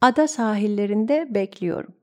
Ada sahillerinde bekliyorum.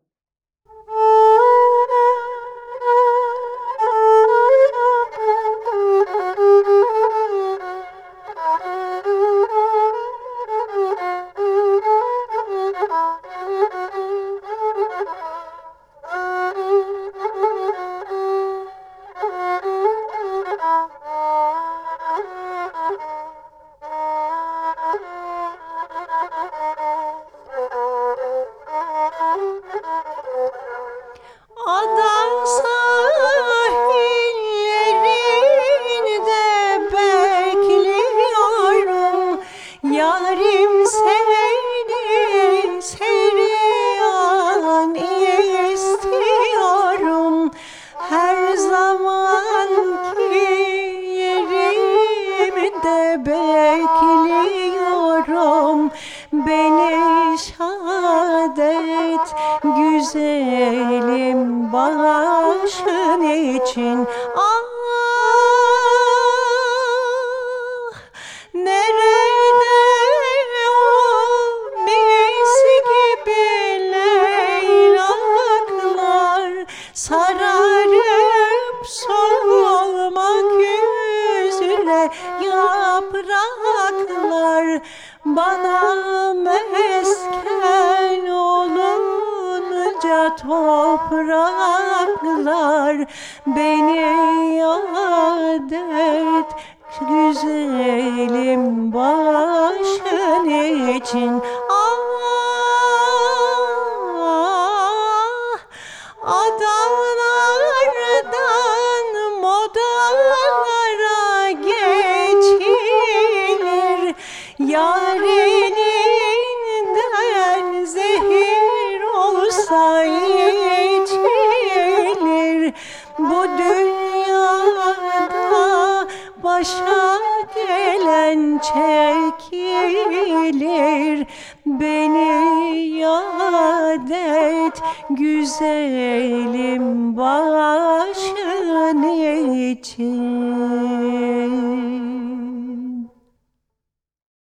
Ada sahillerinde bekliyorum. Yarim seni seriyan istiyorum. Her zamanki yerimde bekliyorum başın için. Ah nerede o mis gibi leylaklar? Sararıp solmak üzere yapraklar. Bana mesken olunca topraklar Beni yad et. Güzelim başın için. Ah adalardan modalara geçilir. Yareninden başa gelen çekilir. Beni yad et güzelim başın için